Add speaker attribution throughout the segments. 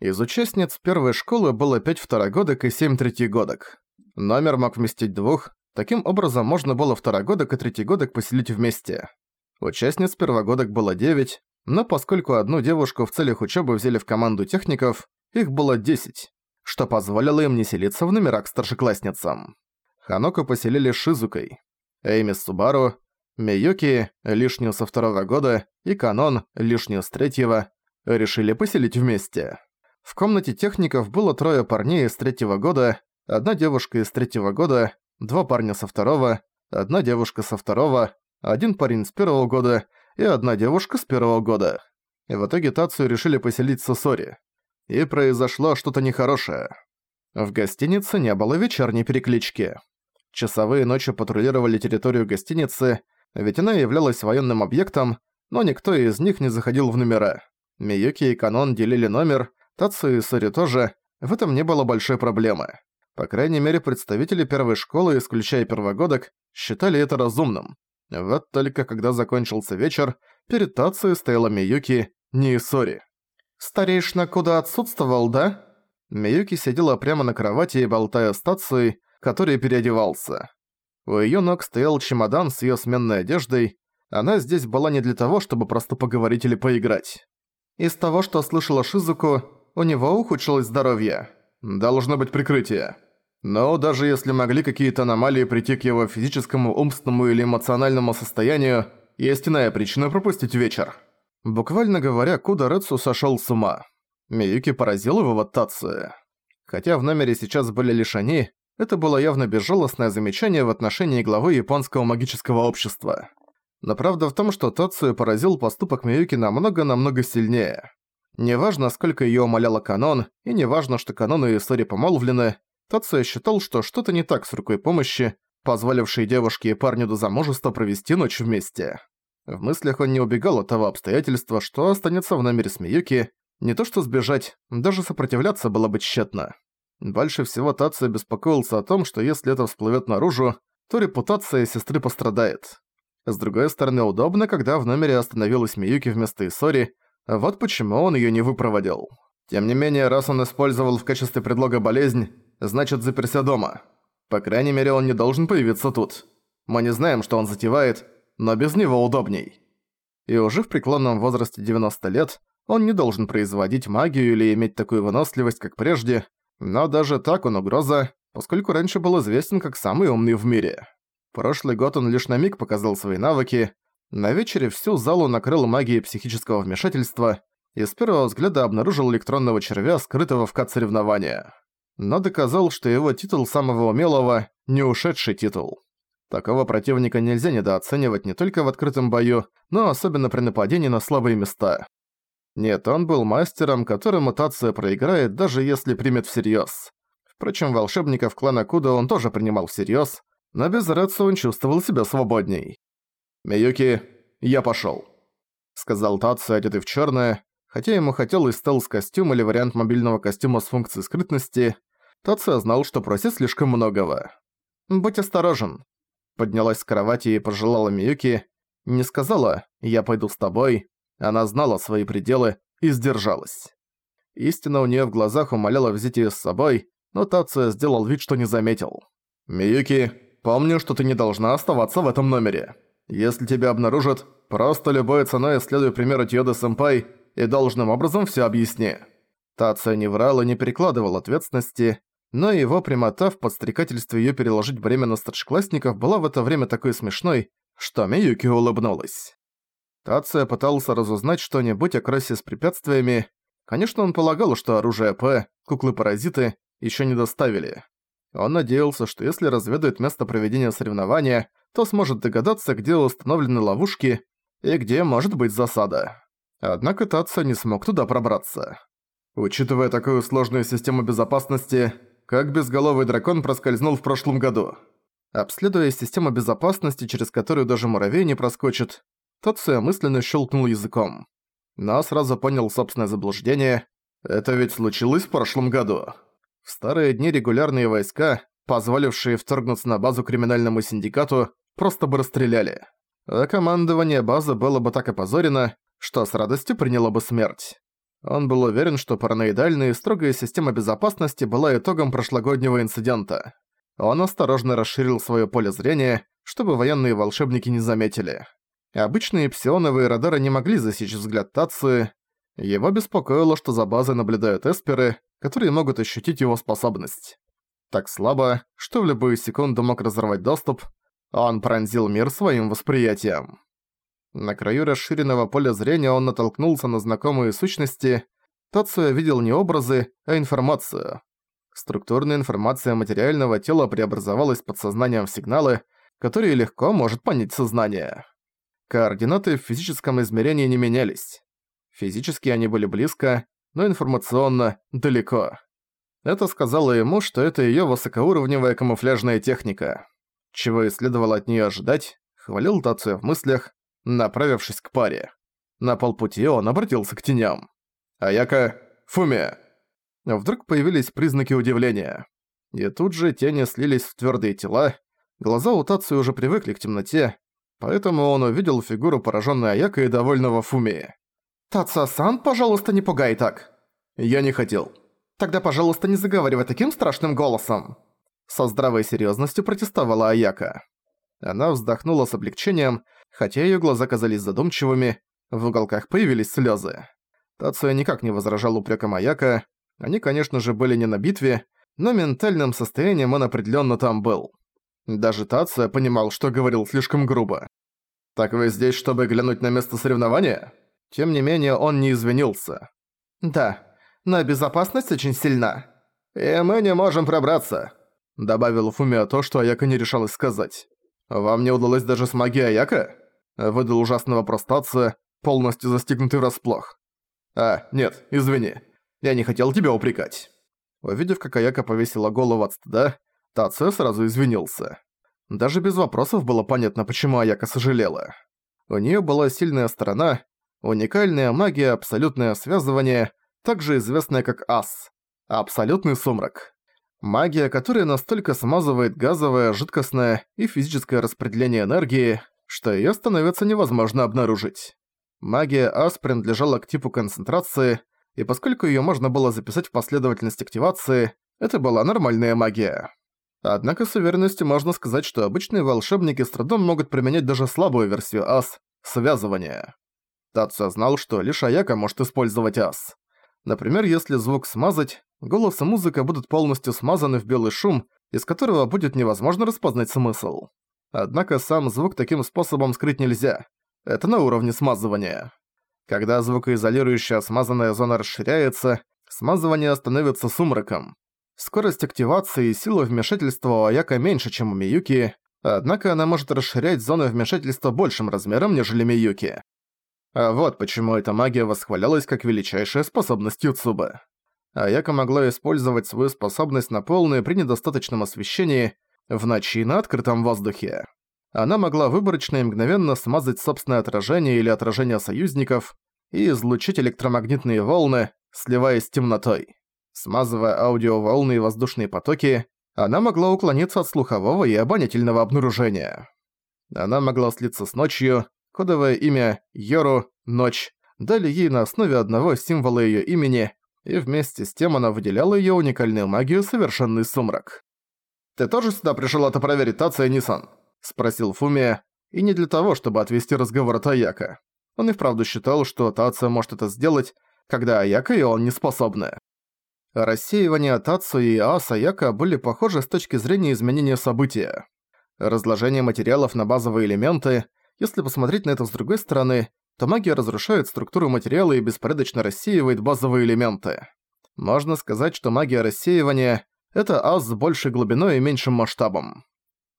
Speaker 1: Из участниц первой школы было 5 второгодок и 7 третьегодок. Номер мог вместить двух, таким образом можно было второгодок и третьегодок поселить вместе. Участниц первогодок было 9, но поскольку одну девушку в целях учебы взяли в команду техников, их было 10, что позволило им не селиться в номерах старшеклассницам. Ханоку поселили Шизукой, Эйми Субару, Миюки, лишнюю со второго года, и Канон, лишнюю с третьего, решили поселить вместе. В комнате техников было трое парней из третьего года, одна девушка из третьего года, два парня со второго, одна девушка со второго, один парень с первого года и одна девушка с первого года. И в итоге Тацию решили поселить в Сосори. И произошло что-то нехорошее. В гостинице не было вечерней переклички. Часовые ночью патрулировали территорию гостиницы, ведь она являлась военным объектом, но никто из них не заходил в номера. Миюки и Канон делили номер, Тацуя и Исори тоже, в этом не было большой проблемы. По крайней мере, представители первой школы, исключая первогодок, считали это разумным. Вот только когда закончился вечер, перед Тацуей стояла Миюки, не Исори. «Старейшина куда отсутствовал, да?» Миюки сидела прямо на кровати, болтая с Тацуей, который переодевался. У её ног стоял чемодан с её сменной одеждой. Она здесь была не для того, чтобы просто поговорить или поиграть. Из того, что слышала Шизуку, у него ухудшилось здоровье. Должно быть прикрытие. Но даже если могли какие-то аномалии прийти к его физическому, умственному или эмоциональному состоянию, есть иная причина пропустить вечер. Буквально говоря, Куда Рэцу сошёл с ума. Миюки поразил его в Тацию. Хотя в номере сейчас были лишь они, это было явно безжалостное замечание в отношении главы японского магического общества. Но правда в том, что Тацию поразил поступок Миюки намного-намного сильнее. Неважно, сколько её умоляла канон, и неважно, что канон и Сори помолвлены, Тацуя считал, что что-то не так с рукой помощи, позволившей девушке и парню до замужества провести ночь вместе. В мыслях он не убегал от того обстоятельства, что останется в номере с Миюки, не то что сбежать, даже сопротивляться было бы тщетно. Больше всего Тацуя беспокоился о том, что если это всплывет наружу, то репутация сестры пострадает. С другой стороны, удобно, когда в номере остановилась Миюки вместо Исори, вот почему он её не выпроводил. Тем не менее, раз он использовал в качестве предлога болезнь, значит заперся дома. По крайней мере, он не должен появиться тут. Мы не знаем, что он затевает, но без него удобней. И уже в преклонном возрасте 90 лет он не должен производить магию или иметь такую выносливость, как прежде, но даже так он угроза, поскольку раньше был известен как самый умный в мире. Прошлый год он лишь на миг показал свои навыки, на вечере всю залу накрыл магией психического вмешательства и с первого взгляда обнаружил электронного червя, скрытого в кат-соревнования. Но доказал, что его титул самого умелого – не ушедший титул. Такого противника нельзя недооценивать не только в открытом бою, но особенно при нападении на слабые места. Нет, он был мастером, который мутация проиграет, даже если примет всерьёз. Впрочем, волшебников клана Куда он тоже принимал всерьёз, но без Рэдса он чувствовал себя свободней. «Миюки, я пошёл», — сказал Татсу, одетый в чёрное, хотя ему хотелось стелс-костюм или вариант мобильного костюма с функцией скрытности, Татсу знал, что просит слишком многого. «Будь осторожен», — поднялась с кровати и пожелала Миюки, не сказала «я пойду с тобой», она знала свои пределы и сдержалась. Истина у неё в глазах умоляла взять её с собой, но Тация сделал вид, что не заметил. «Миюки, помню, что ты не должна оставаться в этом номере. Если тебя обнаружат, просто любой ценой исследуй примеры Тьода-сэмпай и должным образом всё объясни». Тация не врал и не перекладывал ответственности, но его прямота в подстрекательстве её переложить бремя на старшеклассников была в это время такой смешной, что Миюки улыбнулась. Тация пытался разузнать что-нибудь о крассе с препятствиями. Конечно, он полагал, что оружие П, куклы-паразиты, ещё не доставили. Он надеялся, что если разведает место проведения соревнования, то сможет догадаться, где установлены ловушки и где может быть засада. Однако Тация не смог туда пробраться. Учитывая такую сложную систему безопасности, как безголовый дракон проскользнул в прошлом году. Обследуя систему безопасности, через которую даже муравей не проскочит, Тация мысленно щелкнул языком. Но сразу понял собственное заблуждение. Это ведь случилось в прошлом году. В старые дни регулярные войска, позволившие вторгнуться на базу криминальному синдикату, просто бы расстреляли. А командование базы было бы так опозорено, что с радостью приняло бы смерть. Он был уверен, что параноидальная и строгая система безопасности была итогом прошлогоднего инцидента. Он осторожно расширил своё поле зрения, чтобы военные волшебники не заметили. Обычные псионовые радары не могли засечь взгляд Тации. Его беспокоило, что за базой наблюдают эсперы, которые могут ощутить его способность. Так слабо, что в любую секунду мог разорвать доступ, он пронзил мир своим восприятием. На краю расширенного поля зрения он натолкнулся на знакомые сущности. Тацуя видел не образы, а информацию. Структурная информация материального тела преобразовалась под сознанием в сигналы, которые легко может понять сознание. Координаты в физическом измерении не менялись. Физически они были близко, но информационно далеко. Это сказало ему, что это её высокоуровневая камуфляжная техника. Чего и следовало от неё ожидать, хвалил Тацуя в мыслях, направившись к паре. На полпути он обратился к теням. «Аяка, Фуми!» Вдруг появились признаки удивления. И тут же тени слились в твёрдые тела, глаза у Тацуя уже привыкли к темноте, поэтому он увидел фигуру поражённой Аяка и довольного Фуми. «Таца-сан, пожалуйста, не пугай так!» «Я не хотел», Тогда, пожалуйста, не заговаривай таким страшным голосом!» Со здравой серьёзностью протестовала Аяка. Она вздохнула с облегчением, хотя её глаза казались задумчивыми, в уголках появились слёзы. Тацуя никак не возражал упрёкам Аяка, они, конечно же, были не на битве, но ментальным состоянием он определённо там был. Даже Тацуя понимал, что говорил слишком грубо. «Так вы здесь, чтобы глянуть на место соревнования?» Тем не менее, он не извинился. «Да, но безопасность очень сильна. И мы не можем пробраться», — добавил Фумио то, что Аяка не решалась сказать. «Вам не удалось даже с магией Аяка?» — выдал ужасный вопрос Тация, полностью застигнутый врасплох. «А, нет, извини. Я не хотел тебя упрекать». Увидев, как Аяка повесила голову от стыда, Тация сразу извинился. Даже без вопросов было понятно, почему Аяка сожалела. У неё была сильная сторона, уникальная магия, абсолютное связывание, также известная как ас – абсолютный сумрак. Магия, которая настолько смазывает газовое, жидкостное и физическое распределение энергии, что её становится невозможно обнаружить. Магия ас принадлежала к типу концентрации, и поскольку её можно было записать в последовательность активации, это была нормальная магия. Однако с уверенностью можно сказать, что обычные волшебники с трудом могут применять даже слабую версию ас – связывание. Тацу знал, что лишь Аяка может использовать ас. Например, если звук смазать, голос и музыка будут полностью смазаны в белый шум, из которого будет невозможно распознать смысл. Однако сам звук таким способом скрыть нельзя. Это на уровне смазывания. Когда звукоизолирующая смазанная зона расширяется, смазывание становится сумраком. Скорость активации и сила вмешательства у Аяка меньше, чем у Миюки, однако она может расширять зоны вмешательства большим размером, нежели Миюки. А вот почему эта магия восхвалялась как величайшая способность Юцубы. Аяка могла использовать свою способность на полную при недостаточном освещении в ночи на открытом воздухе. Она могла выборочно и мгновенно смазать собственное отражение или отражение союзников и излучить электромагнитные волны, сливаясь с темнотой. Смазывая аудиоволны и воздушные потоки, она могла уклониться от слухового и обонятельного обнаружения. Она могла слиться с ночью, Кодовое имя Йору «Ночь» дали ей на основе одного символа её имени, и вместе с тем она выделяла её уникальную магию «Совершенный сумрак». «Ты тоже сюда пришёл это проверить, Тация Нисан?» – спросил Фумия, и не для того, чтобы отвести разговор от Аяка. Он и вправду считал, что Тация может это сделать, когда Аяка и он не способны. Рассеивание Тацу и Аас Аяка были похожи с точки зрения изменения события. Разложение материалов на базовые элементы – если посмотреть на это с другой стороны, то магия разрушает структуру материала и беспорядочно рассеивает базовые элементы. Можно сказать, что магия рассеивания — это ас с большей глубиной и меньшим масштабом.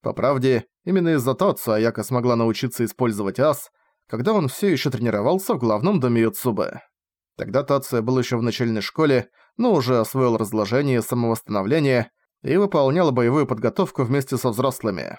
Speaker 1: По правде, именно из-за Тоцу Аяка смогла научиться использовать ас, когда он все еще тренировался в главном доме Юцубы. Тогда Тацуя был еще в начальной школе, но уже освоил разложение и самовосстановление и выполнял боевую подготовку вместе со взрослыми.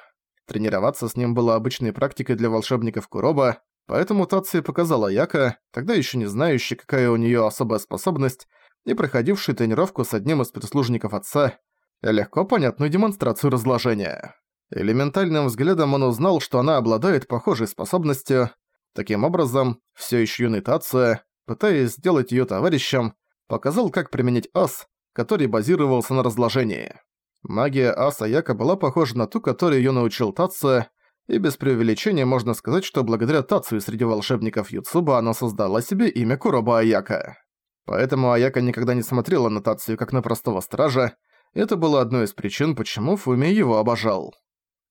Speaker 1: Тренироваться с ним было обычной практикой для волшебников Куроба, поэтому Таци показала Яка, тогда еще не знающий, какая у нее особая способность, и проходивший тренировку с одним из прислужников отца, легко понятную демонстрацию разложения. Элементальным взглядом он узнал, что она обладает похожей способностью. Таким образом, все еще юный Тация, пытаясь сделать её товарищем, показал, как применить ас, который базировался на разложении. Магия аса Яка была похожа на ту, которую её научил Татсо, и без преувеличения можно сказать, что благодаря Тацию среди волшебников Юцуба она создала себе имя Куроба Аяка. Поэтому Аяка никогда не смотрела на Тацию как на простого стража, это было одной из причин, почему Фуми его обожал.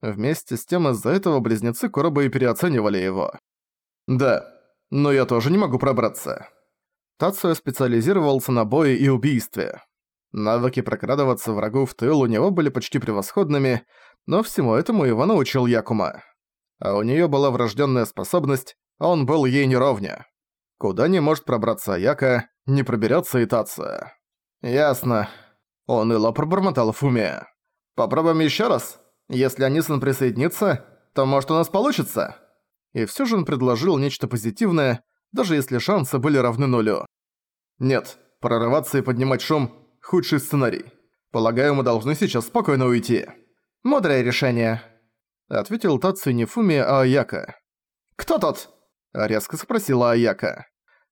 Speaker 1: Вместе с тем из-за этого близнецы Куроба и переоценивали его. «Да, но я тоже не могу пробраться». Тацуя специализировался на бое и убийстве. Навыки прокрадываться врагу в тыл у него были почти превосходными, но всему этому его научил Якума. А у неё была врождённая способность, он был ей неровня. Куда не может пробраться Аяка, не проберётся и Тация. «Ясно». Он ило пробормотал в. «Попробуем ещё раз? Если Анисон присоединится, то может у нас получится?» И всё же он предложил нечто позитивное, даже если шансы были равны нулю. «Нет, прорываться и поднимать шум – худший сценарий. Полагаю, мы должны сейчас спокойно уйти». «Мудрое решение», — ответил Тацу не Фуми, а Аяка. «Кто тот?» — резко спросила Аяка.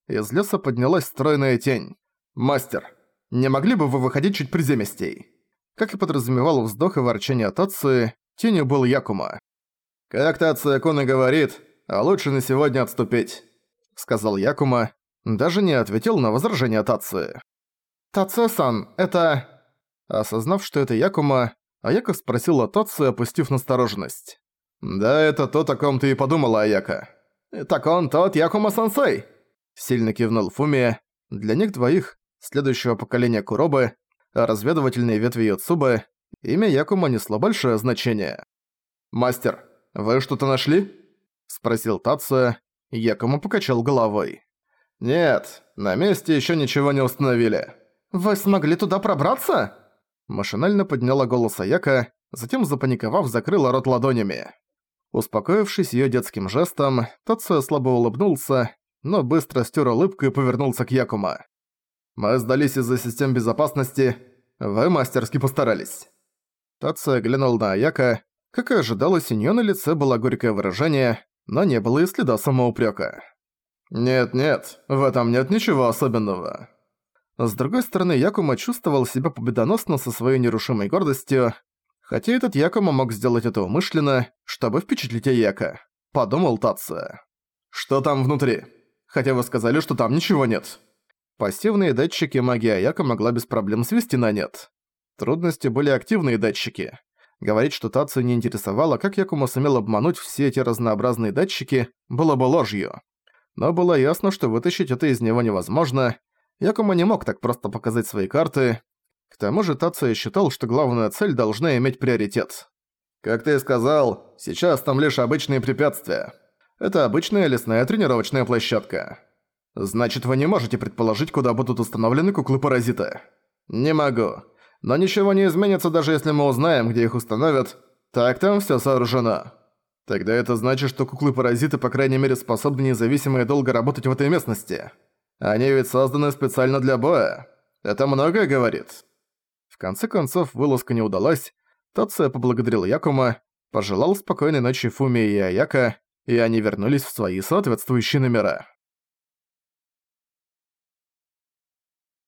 Speaker 1: Из леса поднялась стройная тень. «Мастер, не могли бы вы выходить чуть приземистей?» Как и подразумевал вздох и ворчание Тацу, тенью был Якума. «Как Тацу-кун и говорит, а лучше на сегодня отступить», — сказал Якума, даже не ответил на возражение Тацу. «Тацу-сан, это...» Осознав, что это Якума, Аяка спросила Татсу, опустив настороженность. «Да, это то, о ком ты и подумала, Аяка». «Так он тот Якума-сенсей!» Сильно кивнул Фумия. Для них двоих, следующего поколения Куробы, разведывательные ветви Йоцубы, имя Якума несло большое значение. «Мастер, вы что-то нашли?» Спросил Татсу. Якума покачал головой. «Нет, на месте еще ничего не установили». «Вы смогли туда пробраться?» Машинально подняла голос Аяка, затем, запаниковав, закрыла рот ладонями. Успокоившись её детским жестом, Тацуя слабо улыбнулся, но быстро стер улыбку и повернулся к Якума. «Мы сдались из-за систем безопасности. Вы мастерски постарались». Тацуя глянул на Аяка. Как и ожидалось, у неё на лице было горькое выражение, но не было и следа самоупрёка. «Нет-нет, в этом нет ничего особенного. С другой стороны, Якума чувствовал себя победоносно со своей нерушимой гордостью, хотя этот Якума мог сделать это умышленно, чтобы впечатлить Аяка. Подумал Татсо. «Что там внутри? Хотя вы сказали, что там ничего нет». Пассивные датчики магии Аяка могла без проблем свести на нет. Трудности были активные датчики. Говорить, что Тацию не интересовало, как Якума сумел обмануть все эти разнообразные датчики, было бы ложью. Но было ясно, что вытащить это из него невозможно, Якума не мог так просто показать свои карты. К тому же Тация считал, что главная цель должна иметь приоритет. «Как ты и сказал, сейчас там лишь обычные препятствия. Это обычная лесная тренировочная площадка. Значит, вы не можете предположить, куда будут установлены куклы-паразиты?» «Не могу. Но ничего не изменится, даже если мы узнаем, где их установят. Так там всё сооружено». Тогда это значит, что куклы-паразиты по крайней мере способны независимо и долго работать в этой местности. Они ведь созданы специально для боя. Это многое говорит. В конце концов, вылазка не удалась. Тация поблагодарил Якума, пожелал спокойной ночи Фуми и Аяка, и они вернулись в свои соответствующие номера.